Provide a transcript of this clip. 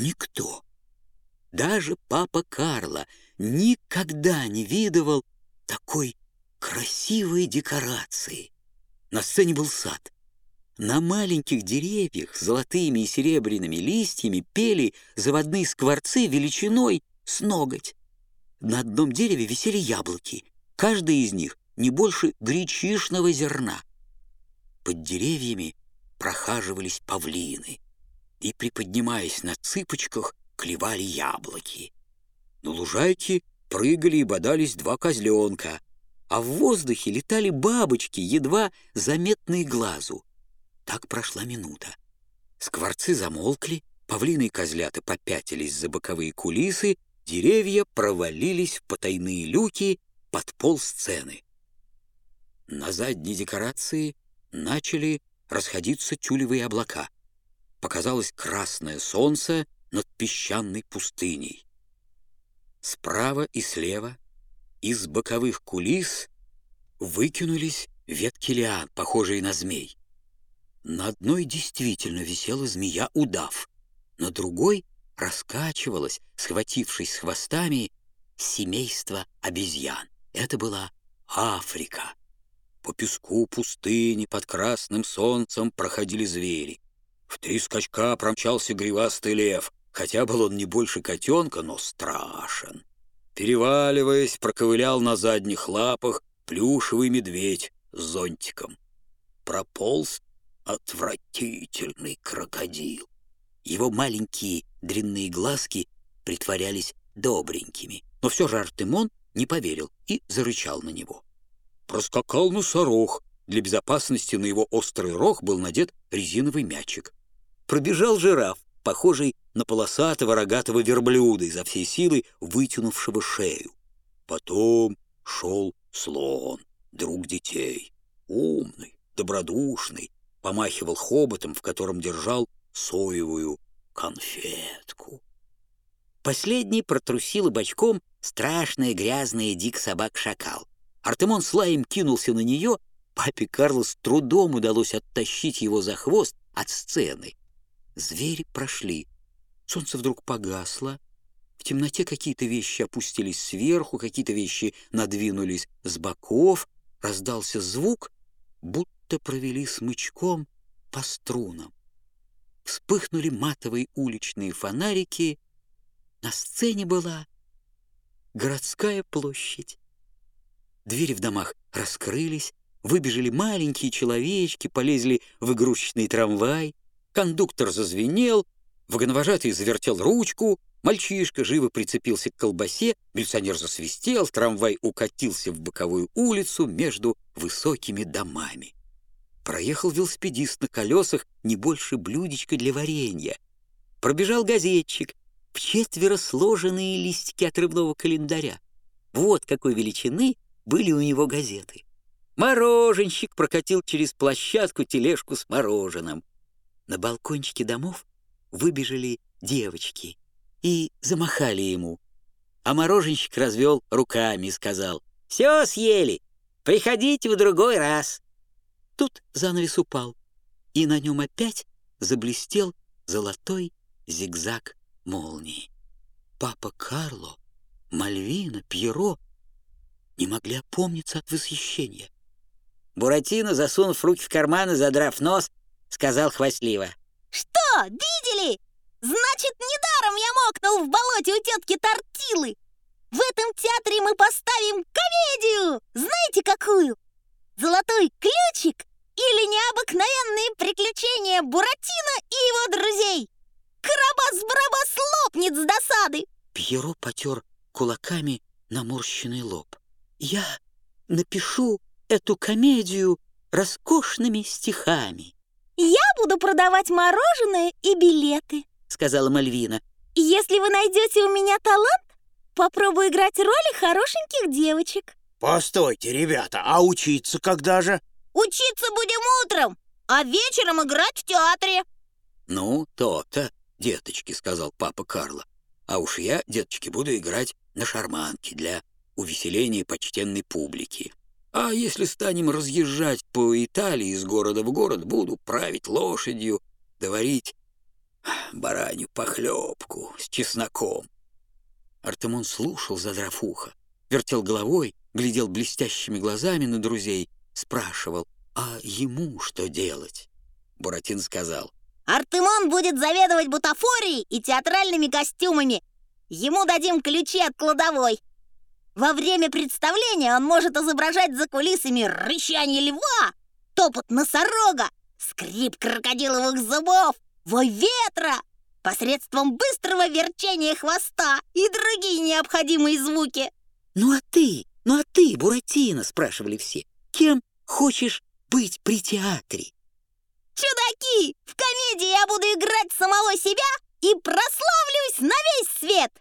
никто. Даже папа Карло никогда не видывал такой красивой декорации. На сцене был сад. На маленьких деревьях золотыми и серебряными листьями пели заводные скворцы величиной с ноготь. На одном дереве висели яблоки, каждый из них не больше гречишного зерна. Под деревьями прохаживались павлины и, приподнимаясь на цыпочках, клевали яблоки. На лужайке прыгали и бодались два козленка, а в воздухе летали бабочки, едва заметные глазу. Так прошла минута. Скворцы замолкли, павлины и козлята попятились за боковые кулисы, деревья провалились в потайные люки под пол сцены. На задней декорации начали расходиться тюлевые облака. Показалось красное солнце над песчаной пустыней. Справа и слева из боковых кулис выкинулись ветки лиан, похожие на змей. На одной действительно висела змея-удав, на другой раскачивалась, схватившись с хвостами, семейство обезьян. Это была Африка. По песку пустыни под красным солнцем проходили звери. В три скачка промчался гривастый лев, хотя был он не больше котенка, но страшен. Переваливаясь, проковылял на задних лапах плюшевый медведь с зонтиком. Прополз отвратительный крокодил. Его маленькие дрянные глазки притворялись добренькими, но все же Артемон не поверил и зарычал на него. Проскакал носорог. Для безопасности на его острый рог был надет резиновый мячик. Пробежал жираф, похожий на полосатого рогатого верблюда изо всей силы вытянувшего шею. Потом шел слон, друг детей, умный, добродушный, помахивал хоботом, в котором держал соевую конфетку. Последний протрусил бочком страшная грязная дик собак-шакал. Артемон с лаем кинулся на нее, папе Карлу с трудом удалось оттащить его за хвост от сцены. Звери прошли. Солнце вдруг погасло. В темноте какие-то вещи опустились сверху, какие-то вещи надвинулись с боков. Раздался звук, будто провели смычком по струнам. Вспыхнули матовые уличные фонарики. На сцене была городская площадь. Двери в домах раскрылись, выбежали маленькие человечки, полезли в игрушечный трамвай. Кондуктор зазвенел, вагоновожатый завертел ручку, мальчишка живо прицепился к колбасе, милиционер засвистел, трамвай укатился в боковую улицу между высокими домами. Проехал велосипедист на колесах не больше блюдечка для варенья. Пробежал газетчик, в четверо сложенные листики отрывного календаря. Вот какой величины были у него газеты. Мороженщик прокатил через площадку тележку с мороженым. На балкончике домов выбежали девочки и замахали ему. А мороженщик развел руками и сказал, «Все съели, приходите в другой раз». Тут занавес упал, и на нем опять заблестел золотой зигзаг молнии. Папа Карло, Мальвина, Пьеро не могли опомниться от восхищения. Буратино, засунув руки в карман и задрав нос, сказал хвастливо. «Что, видели? Значит, недаром я мокнул в болоте у тетки Тортилы. В этом театре мы поставим комедию. Знаете, какую? Золотой ключик или необыкновенные приключения Буратино и его друзей. Карабас-барабас лопнет с досады. Пьеро потер кулаками наморщенный лоб. Я напишу эту комедию роскошными стихами. «Я буду продавать мороженое и билеты», — сказала Мальвина. «Если вы найдете у меня талант, попробую играть роли хорошеньких девочек». Постойте, ребята, а учиться когда же? Учиться будем утром, а вечером играть в театре. Ну, то-то, деточки, сказал папа Карло. А уж я, деточки, буду играть на шарманке для увеселения почтенной публики. А если станем разъезжать по Италии из города в город, буду править лошадью, говорить баранью похлебку с чесноком. Артемон слушал, задрав ухо, вертел головой, глядел блестящими глазами на друзей, спрашивал, а ему что делать? Буратин сказал, Артемон будет заведовать бутафорией и театральными костюмами. Ему дадим ключи от кладовой. Во время представления он может изображать за кулисами рычание льва, топот носорога, скрип крокодиловых зубов, вой ветра, посредством быстрого верчения хвоста и другие необходимые звуки. «Ну а ты, ну а ты, Буратино?» — спрашивали все. «Кем хочешь быть при театре?» Чудаки! В комедии я буду играть самого себя и прославлюсь на весь свет!